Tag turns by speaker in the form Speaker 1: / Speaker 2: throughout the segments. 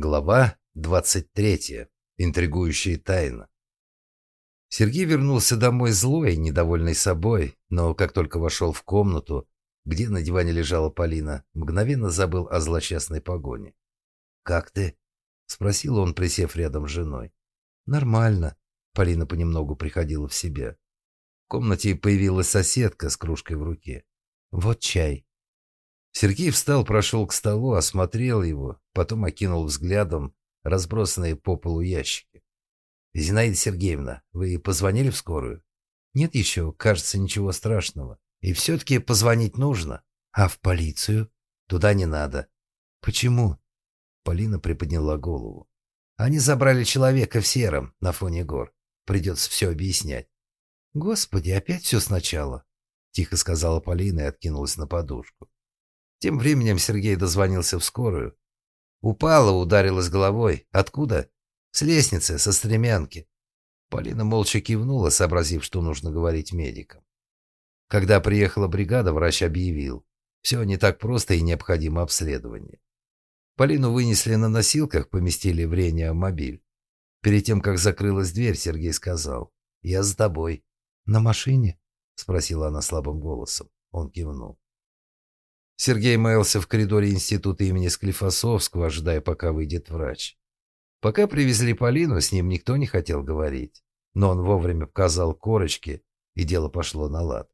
Speaker 1: Глава 23. Интригующая тайна. Сергей вернулся домой злой, недовольный собой, но как только вошел в комнату, где на диване лежала Полина, мгновенно забыл о злосчастной погоне. «Как ты?» — спросил он, присев рядом с женой. «Нормально». Полина понемногу приходила в себя. В комнате появилась соседка с кружкой в руке. «Вот чай». Сергей встал, прошел к столу, осмотрел его, потом окинул взглядом разбросанные по полу ящики. «Зинаида Сергеевна, вы позвонили в скорую?» «Нет еще, кажется, ничего страшного. И все-таки позвонить нужно. А в полицию? Туда не надо». «Почему?» Полина приподняла голову. «Они забрали человека в сером на фоне гор. Придется все объяснять». «Господи, опять все сначала», — тихо сказала Полина и откинулась на подушку. Тем временем Сергей дозвонился в скорую. Упала, ударилась головой. Откуда? С лестницы, со стремянки. Полина молча кивнула, сообразив, что нужно говорить медикам. Когда приехала бригада, врач объявил. Все не так просто и необходимо обследование. Полину вынесли на носилках, поместили в реанимобиль. Перед тем, как закрылась дверь, Сергей сказал. «Я за тобой». «На машине?» — спросила она слабым голосом. Он кивнул. Сергей маялся в коридоре института имени Склифосовского, ожидая, пока выйдет врач. Пока привезли Полину, с ним никто не хотел говорить. Но он вовремя показал корочки, и дело пошло на лад.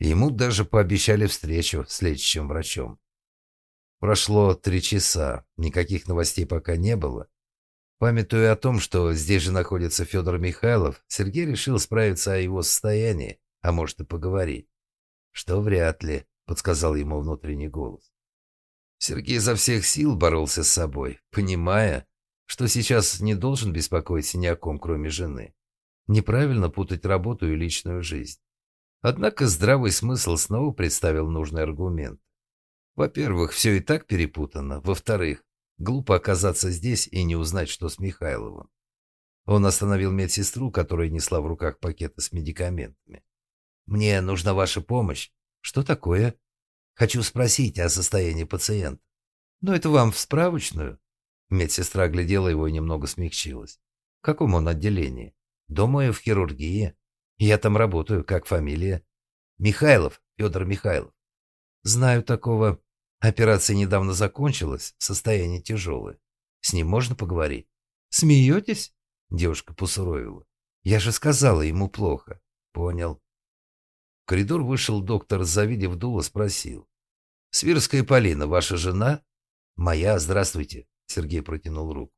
Speaker 1: Ему даже пообещали встречу с лечащим врачом. Прошло три часа, никаких новостей пока не было. Памятуя о том, что здесь же находится Федор Михайлов, Сергей решил справиться о его состоянии, а может и поговорить. Что вряд ли подсказал ему внутренний голос. Сергей изо всех сил боролся с собой, понимая, что сейчас не должен беспокоиться ни о ком, кроме жены. Неправильно путать работу и личную жизнь. Однако здравый смысл снова представил нужный аргумент. Во-первых, все и так перепутано. Во-вторых, глупо оказаться здесь и не узнать, что с Михайловым. Он остановил медсестру, которая несла в руках пакеты с медикаментами. «Мне нужна ваша помощь. «Что такое?» «Хочу спросить о состоянии пациента». «Но это вам в справочную?» Медсестра глядела его и немного смягчилась. «В каком он отделении?» «Думаю, в хирургии. Я там работаю. Как фамилия?» «Михайлов, Федор Михайлов». «Знаю такого. Операция недавно закончилась, состояние тяжелое. С ним можно поговорить?» «Смеетесь?» Девушка посуровила. «Я же сказала, ему плохо». «Понял. Коридор вышел доктор, завидев дуло, спросил. «Свирская Полина, ваша жена?» «Моя, здравствуйте», — Сергей протянул руку.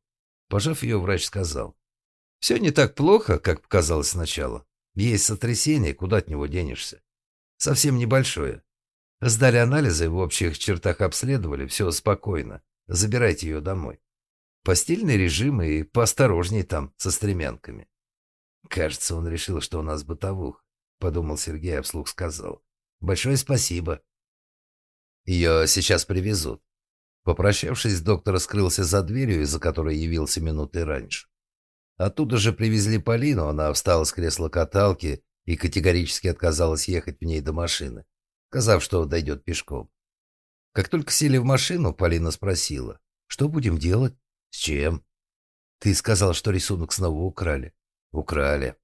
Speaker 1: Пожав ее, врач сказал. «Все не так плохо, как показалось сначала. Есть сотрясение, куда от него денешься. Совсем небольшое. Сдали анализы, в общих чертах обследовали, все спокойно. Забирайте ее домой. Постельный режим и поосторожней там со стремянками». Кажется, он решил, что у нас бытовух. — подумал Сергей, а вслух сказал. «Большое спасибо». «Ее сейчас привезут». Попрощавшись, доктор скрылся за дверью, из-за которой явился минуты раньше. Оттуда же привезли Полину, она встала с кресла каталки и категорически отказалась ехать в ней до машины, сказав, что дойдет пешком. Как только сели в машину, Полина спросила, «Что будем делать? С чем?» «Ты сказал, что рисунок снова украли». «Украли».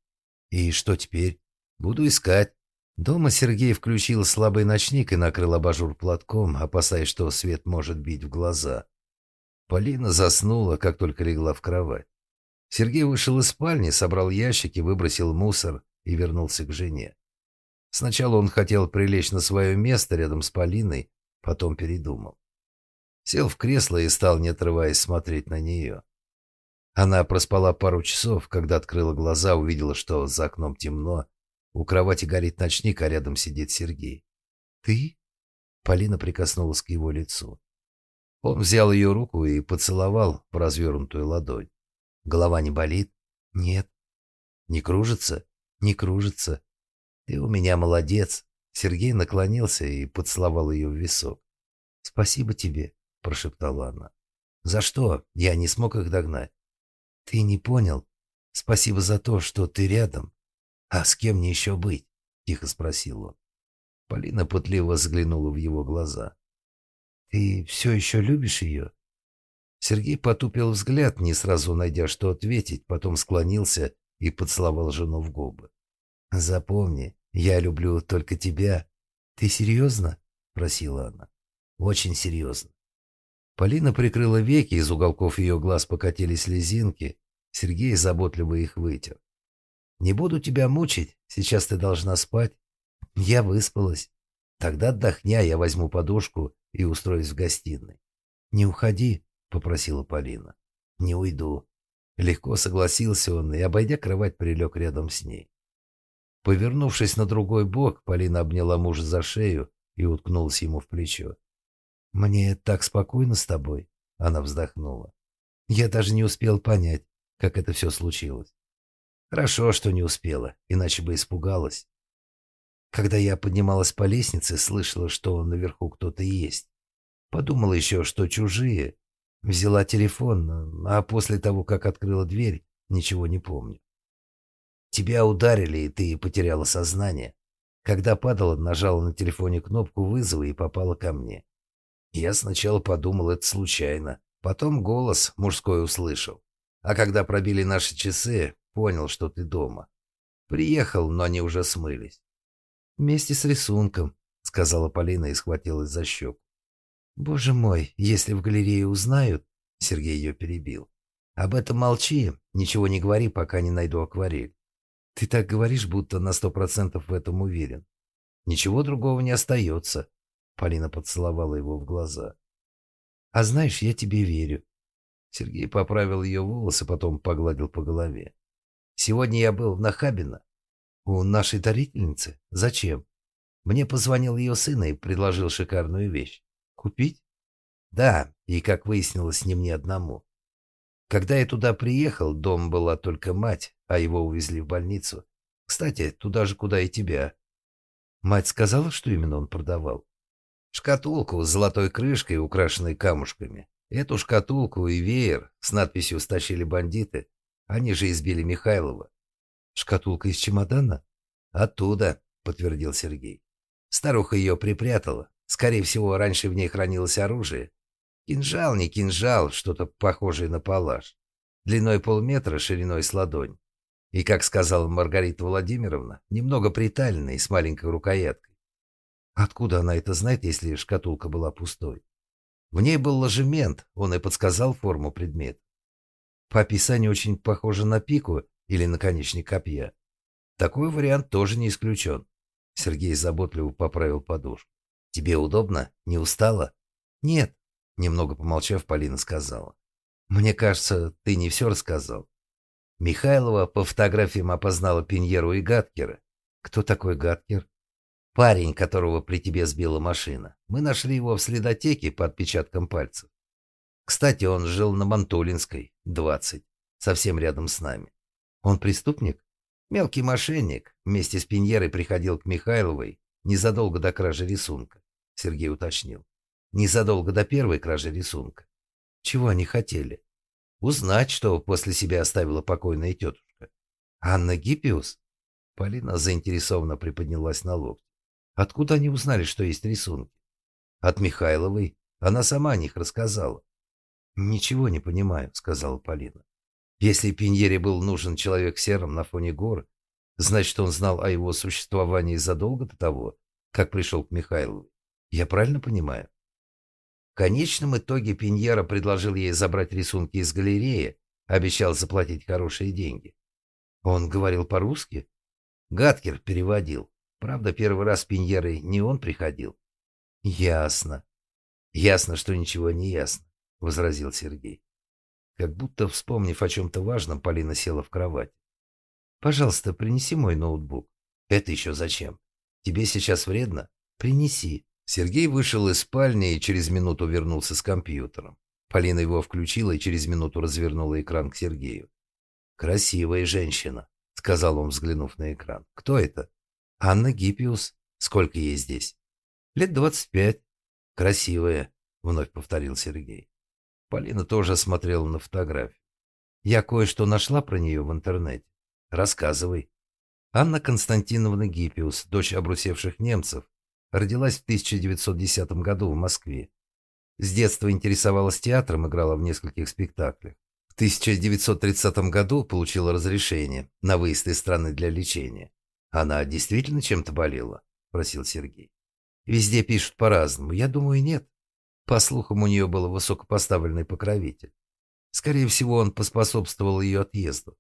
Speaker 1: «И что теперь?» Буду искать. Дома Сергей включил слабый ночник и накрыл абажур платком, опасаясь, что свет может бить в глаза. Полина заснула, как только легла в кровать. Сергей вышел из спальни, собрал ящики, выбросил мусор и вернулся к жене. Сначала он хотел прилечь на свое место рядом с Полиной, потом передумал. Сел в кресло и стал, не отрываясь, смотреть на нее. Она проспала пару часов, когда открыла глаза, увидела, что за окном темно, у кровати горит ночник, а рядом сидит Сергей. «Ты?» Полина прикоснулась к его лицу. Он взял ее руку и поцеловал в развернутую ладонь. «Голова не болит?» «Нет». «Не кружится?» «Не кружится». «Ты у меня молодец». Сергей наклонился и поцеловал ее в висок. «Спасибо тебе», — прошептала она. «За что? Я не смог их догнать». «Ты не понял. Спасибо за то, что ты рядом. «А с кем мне еще быть?» — тихо спросил он. Полина пытливо взглянула в его глаза. «Ты все еще любишь ее?» Сергей потупил взгляд, не сразу найдя, что ответить, потом склонился и поцеловал жену в губы. «Запомни, я люблю только тебя. Ты серьезно?» – просила она. «Очень серьезно». Полина прикрыла веки, из уголков ее глаз покатились слезинки. Сергей заботливо их вытер. «Не буду тебя мучить, сейчас ты должна спать». «Я выспалась. Тогда отдохни, а я возьму подушку и устроюсь в гостиной». «Не уходи», — попросила Полина. «Не уйду». Легко согласился он и, обойдя кровать, прилег рядом с ней. Повернувшись на другой бок, Полина обняла мужа за шею и уткнулась ему в плечо. «Мне так спокойно с тобой», — она вздохнула. «Я даже не успел понять, как это все случилось. Хорошо, что не успела, иначе бы испугалась. Когда я поднималась по лестнице, слышала, что наверху кто-то есть. Подумала еще, что чужие. Взяла телефон, а после того, как открыла дверь, ничего не помню. Тебя ударили, и ты потеряла сознание. Когда падала, нажала на телефоне кнопку вызова и попала ко мне. Я сначала подумал, это случайно. Потом голос мужской услышал. А когда пробили наши часы, понял, что ты дома. Приехал, но они уже смылись. «Вместе с рисунком», — сказала Полина и схватилась за щеку. «Боже мой, если в галерее узнают...» — Сергей ее перебил. «Об этом молчи, ничего не говори, пока не найду акварель. Ты так говоришь, будто на сто процентов в этом уверен. Ничего другого не остается. Полина поцеловала его в глаза. А знаешь, я тебе верю. Сергей поправил ее волосы, потом погладил по голове. Сегодня я был в Нахабино. У нашей дарительницы. Зачем? Мне позвонил ее сын и предложил шикарную вещь. Купить? Да, и, как выяснилось, не мне одному. Когда я туда приехал, дом была только мать, а его увезли в больницу. Кстати, туда же, куда и тебя. Мать сказала, что именно он продавал? Шкатулку с золотой крышкой, украшенной камушками. Эту шкатулку и веер с надписью «Стащили бандиты». Они же избили Михайлова. Шкатулка из чемодана? Оттуда, подтвердил Сергей. Старуха ее припрятала. Скорее всего, раньше в ней хранилось оружие. Кинжал, не кинжал, что-то похожее на палаш. Длиной полметра, шириной с ладонь. И, как сказала Маргарита Владимировна, немного приталенный, с маленькой рукояткой. Откуда она это знает, если шкатулка была пустой? В ней был ложемент, он и подсказал форму предмета. По описанию очень похоже на пику или наконечник копья. Такой вариант тоже не исключен. Сергей заботливо поправил подушку. «Тебе удобно? Не устала?» «Нет», Немного помолчав, Полина сказала. «Мне кажется, ты не все рассказал». Михайлова по фотографиям опознала Пиньеру и Гаткера. «Кто такой Гаткер?» «Парень, которого при тебе сбила машина. Мы нашли его в следотеке по отпечаткам пальцев. Кстати, он жил на Мантулинской, 20, совсем рядом с нами. Он преступник? Мелкий мошенник. Вместе с Пиньерой приходил к Михайловой незадолго до кражи рисунка», — Сергей уточнил незадолго до первой кражи рисунка. Чего они хотели? Узнать, что после себя оставила покойная тетушка. Анна Гиппиус? Полина заинтересованно приподнялась на локте. Откуда они узнали, что есть рисунки? От Михайловой. Она сама о них рассказала. «Ничего не понимаю», — сказала Полина. «Если Пиньере был нужен человек в сером на фоне гор, значит, он знал о его существовании задолго до того, как пришел к Михайловой. Я правильно понимаю?» В конечном итоге Пиньера предложил ей забрать рисунки из галереи, обещал заплатить хорошие деньги. Он говорил по-русски? Гаткер переводил. Правда, первый раз Пиньерой не он приходил. Ясно. Ясно, что ничего не ясно, возразил Сергей. Как будто, вспомнив о чем-то важном, Полина села в кровать. «Пожалуйста, принеси мой ноутбук». «Это еще зачем? Тебе сейчас вредно? Принеси». Сергей вышел из спальни и через минуту вернулся с компьютером. Полина его включила и через минуту развернула экран к Сергею. «Красивая женщина», — сказал он, взглянув на экран. «Кто это?» «Анна Гиппиус. Сколько ей здесь?» «Лет двадцать пять». «Красивая», — вновь повторил Сергей. Полина тоже смотрела на фотографию. «Я кое-что нашла про нее в интернете. Рассказывай». Анна Константиновна Гиппиус, дочь обрусевших немцев, Родилась в 1910 году в Москве. С детства интересовалась театром, играла в нескольких спектаклях. В 1930 году получила разрешение на выезд из страны для лечения. Она действительно чем-то болела? Спросил Сергей. Везде пишут по-разному. Я думаю, нет. По слухам, у нее был высокопоставленный покровитель. Скорее всего, он поспособствовал ее отъезду.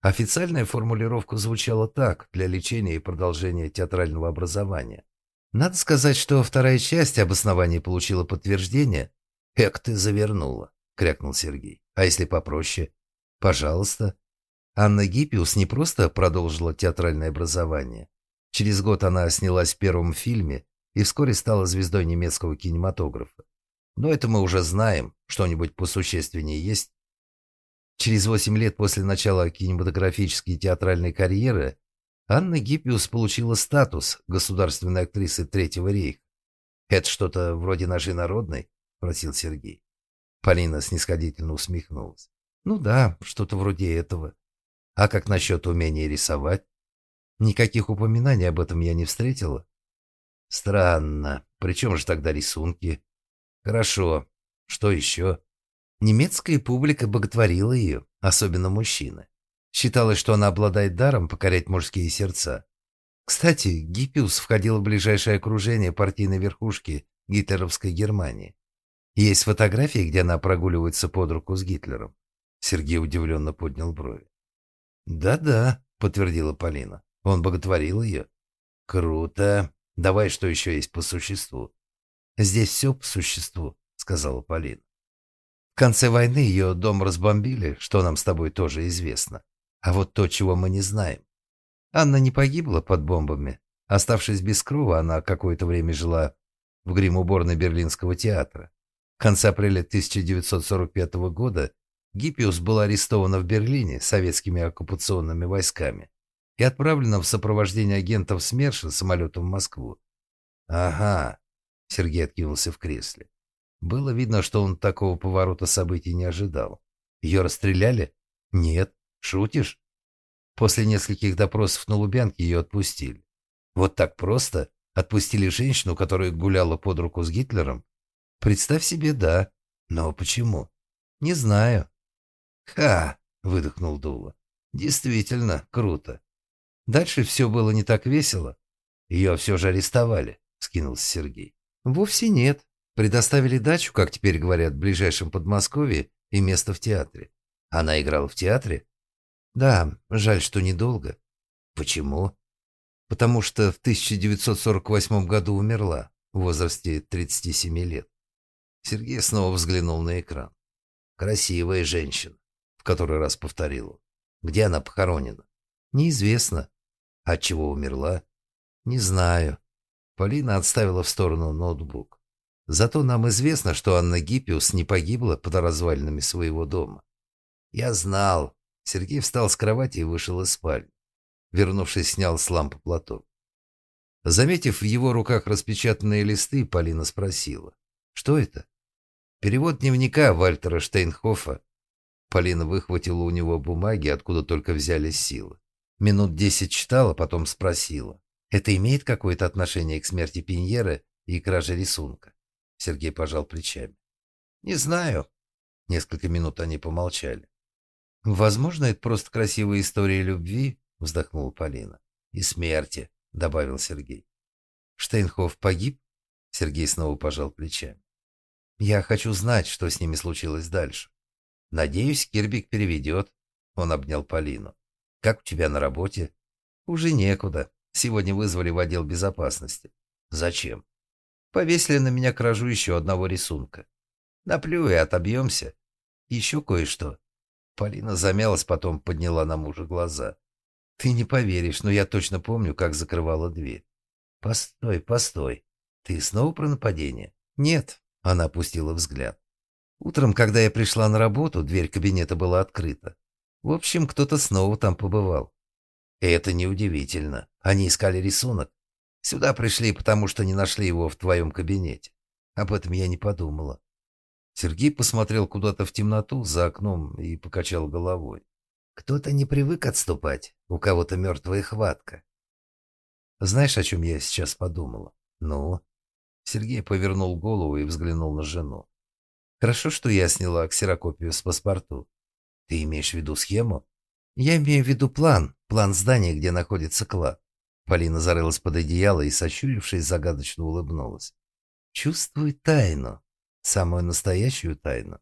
Speaker 1: Официальная формулировка звучала так для лечения и продолжения театрального образования. Надо сказать, что вторая часть обоснования получила подтверждение. «Эк, ты завернула», — крякнул Сергей. «А если попроще?» «Пожалуйста». Анна Гиппиус не просто продолжила театральное образование. Через год она снялась в первом фильме и вскоре стала звездой немецкого кинематографа. Но это мы уже знаем. Что-нибудь посущественнее есть? Через восемь лет после начала кинематографической и театральной карьеры Анна Гиппиус получила статус государственной актрисы Третьего рейха. «Это что-то вроде нашей народной?» – спросил Сергей. Полина снисходительно усмехнулась. «Ну да, что-то вроде этого. А как насчет умения рисовать?» «Никаких упоминаний об этом я не встретила». «Странно. Причем же тогда рисунки?» «Хорошо. Что еще?» Немецкая публика боготворила ее, особенно мужчины. Считалось, что она обладает даром покорять мужские сердца. Кстати, Гиппиус входил в ближайшее окружение партийной верхушки гитлеровской Германии. Есть фотографии, где она прогуливается под руку с Гитлером. Сергей удивленно поднял брови. «Да-да», — подтвердила Полина. «Он боготворил ее». «Круто. Давай, что еще есть по существу?» «Здесь все по существу», — сказала Полина. В конце войны ее дом разбомбили, что нам с тобой тоже известно. А вот то, чего мы не знаем. Анна не погибла под бомбами. Оставшись без крова, она какое-то время жила в грим-уборной Берлинского театра. В конце апреля 1945 года Гиппиус была арестована в Берлине советскими оккупационными войсками и отправлена в сопровождении агентов СМЕРШа самолетом в Москву. «Ага», — Сергей откинулся в кресле. Было видно, что он такого поворота событий не ожидал. «Ее расстреляли?» «Нет». Шутишь? После нескольких допросов на Лубянке ее отпустили. Вот так просто? Отпустили женщину, которая гуляла под руку с Гитлером? Представь себе, да. Но почему? Не знаю. Ха, выдохнул Дула. Действительно, круто. Дальше все было не так весело. Ее все же арестовали, скинулся Сергей. Вовсе нет. Предоставили дачу, как теперь говорят, в ближайшем Подмосковье и место в театре. Она играла в театре? Да, жаль, что недолго. Почему? Потому что в 1948 году умерла в возрасте 37 лет. Сергей снова взглянул на экран. Красивая женщина, в который раз повторил он. Где она похоронена? Неизвестно. От чего умерла? Не знаю. Полина отставила в сторону ноутбук. Зато нам известно, что Анна Гиппиус не погибла под развалинами своего дома. Я знал, Сергей встал с кровати и вышел из спальни. Вернувшись, снял с лампы платок. Заметив в его руках распечатанные листы, Полина спросила. «Что это?» «Перевод дневника Вальтера Штейнхофа». Полина выхватила у него бумаги, откуда только взялись силы. Минут десять читала, потом спросила. «Это имеет какое-то отношение к смерти Пиньера и краже рисунка?» Сергей пожал плечами. «Не знаю». Несколько минут они помолчали. «Возможно, это просто красивая история любви», — вздохнула Полина. «И смерти», — добавил Сергей. «Штейнхоф погиб?» Сергей снова пожал плечами. «Я хочу знать, что с ними случилось дальше. Надеюсь, Кирбик переведет». Он обнял Полину. «Как у тебя на работе?» «Уже некуда. Сегодня вызвали в отдел безопасности». «Зачем?» «Повесили на меня кражу еще одного рисунка. Наплю и отобьемся. Еще кое-что. Полина замялась, потом подняла на мужа глаза. «Ты не поверишь, но я точно помню, как закрывала дверь». «Постой, постой. Ты снова про нападение?» «Нет», — она опустила взгляд. «Утром, когда я пришла на работу, дверь кабинета была открыта. В общем, кто-то снова там побывал». «Это неудивительно. Они искали рисунок. Сюда пришли, потому что не нашли его в твоем кабинете. Об этом я не подумала. Сергей посмотрел куда-то в темноту за окном и покачал головой. Кто-то не привык отступать, у кого-то мертвая хватка. Знаешь, о чем я сейчас подумала? Ну? Сергей повернул голову и взглянул на жену. Хорошо, что я сняла ксерокопию с паспорту. Ты имеешь в виду схему? Я имею в виду план, план здания, где находится клад. Полина зарылась под одеяло и, сощурившись, загадочно улыбнулась. Чувствуй тайну, самую настоящую тайну.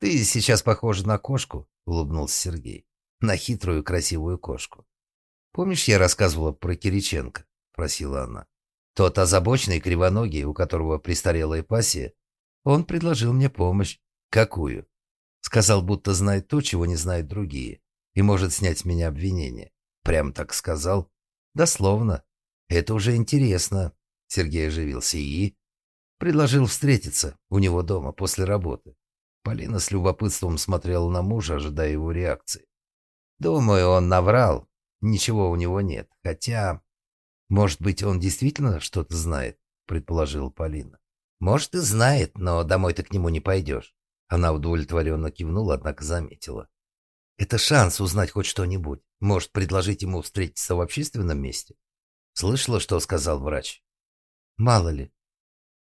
Speaker 1: Ты сейчас похожа на кошку, улыбнулся Сергей. На хитрую красивую кошку. Помнишь, я рассказывала про Кириченко? Просила она. Тот озабоченный кривоногий, у которого престарелая пассия, он предложил мне помощь. Какую? Сказал, будто знает то, чего не знают другие, и может снять с меня обвинение. Прям так сказал. Дословно. Это уже интересно. Сергей оживился и... Предложил встретиться у него дома после работы. Полина с любопытством смотрела на мужа, ожидая его реакции. Думаю, он наврал. Ничего у него нет. Хотя... «Может быть, он действительно что-то знает?» — предположила Полина. «Может, и знает, но домой ты к нему не пойдешь». Она удовлетворенно кивнула, однако заметила. «Это шанс узнать хоть что-нибудь. Может, предложить ему встретиться в общественном месте?» «Слышала, что сказал врач?» «Мало ли».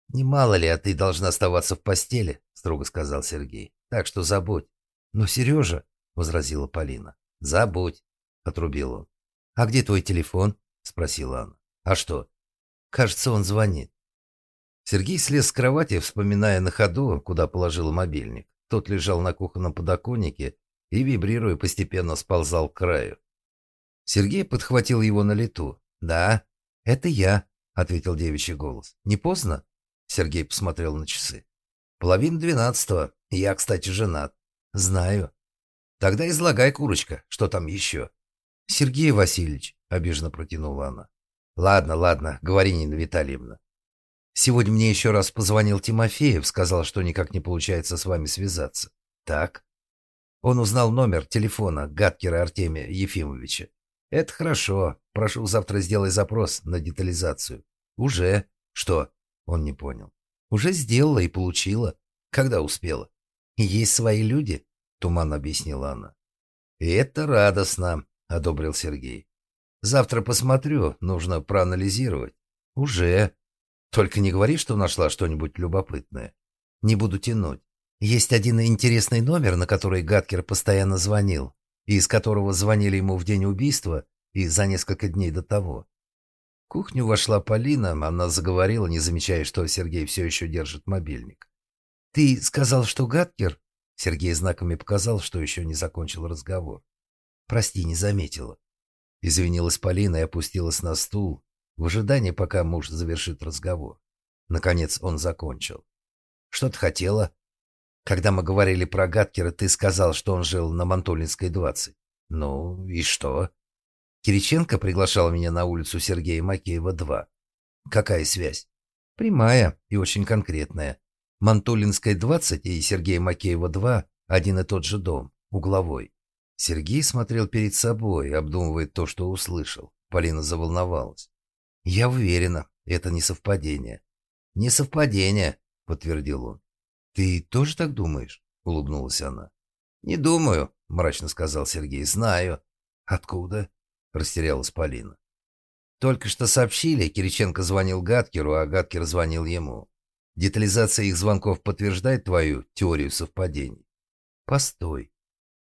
Speaker 1: «Не мало ли, а ты должна оставаться в постели», — строго сказал Сергей. «Так что забудь». «Но Сережа», — возразила Полина. «Забудь», — отрубил он. «А где твой телефон?» — спросила она. «А что?» «Кажется, он звонит». Сергей слез с кровати, вспоминая на ходу, куда положил мобильник. Тот лежал на кухонном подоконнике и, вибрируя, постепенно сползал к краю. Сергей подхватил его на лету. «Да, это я», — ответил девичий голос. «Не поздно?» Сергей посмотрел на часы. «Половина двенадцатого. Я, кстати, женат». «Знаю». «Тогда излагай, курочка, что там еще?» «Сергей Васильевич», — обиженно протянула она. «Ладно, ладно, говори, Нина Витальевна». «Сегодня мне еще раз позвонил Тимофеев, сказал, что никак не получается с вами связаться». «Так?» Он узнал номер телефона Гаткера Артемия Ефимовича. «Это хорошо. Прошу, завтра сделай запрос на детализацию». «Уже?» «Что?» Он не понял. «Уже сделала и получила. Когда успела?» «Есть свои люди», — туманно объяснила она. «И это радостно одобрил Сергей. Завтра посмотрю, нужно проанализировать. Уже. Только не говори, что нашла что-нибудь любопытное. Не буду тянуть. Есть один интересный номер, на который Гаткер постоянно звонил, и из которого звонили ему в день убийства и за несколько дней до того. В кухню вошла Полина, она заговорила, не замечая, что Сергей все еще держит мобильник. «Ты сказал, что Гаткер?» Сергей знаками показал, что еще не закончил разговор. Прости, не заметила. Извинилась Полина и опустилась на стул, в ожидании, пока муж завершит разговор. Наконец он закончил. Что ты хотела? Когда мы говорили про Гаткера, ты сказал, что он жил на Мантулинской, 20. Ну, и что? Кириченко приглашал меня на улицу Сергея Макеева, 2. Какая связь? Прямая и очень конкретная. Мантулинская, 20 и Сергея Макеева, 2 один и тот же дом, угловой. Сергей смотрел перед собой, обдумывая то, что услышал. Полина заволновалась. «Я уверена, это не совпадение». «Не совпадение», — подтвердил он. «Ты тоже так думаешь?» — улыбнулась она. «Не думаю», — мрачно сказал Сергей. «Знаю». «Откуда?» — растерялась Полина. «Только что сообщили, Кириченко звонил Гаткеру, а Гаткер звонил ему. Детализация их звонков подтверждает твою теорию совпадений?» «Постой.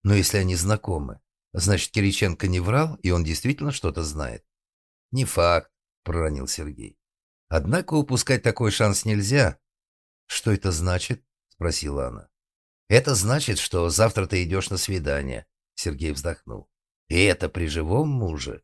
Speaker 1: Но если они знакомы, значит, Кириченко не врал, и он действительно что-то знает. Не факт, проронил Сергей. Однако упускать такой шанс нельзя. Что это значит? Спросила она. Это значит, что завтра ты идешь на свидание, Сергей вздохнул. И это при живом муже.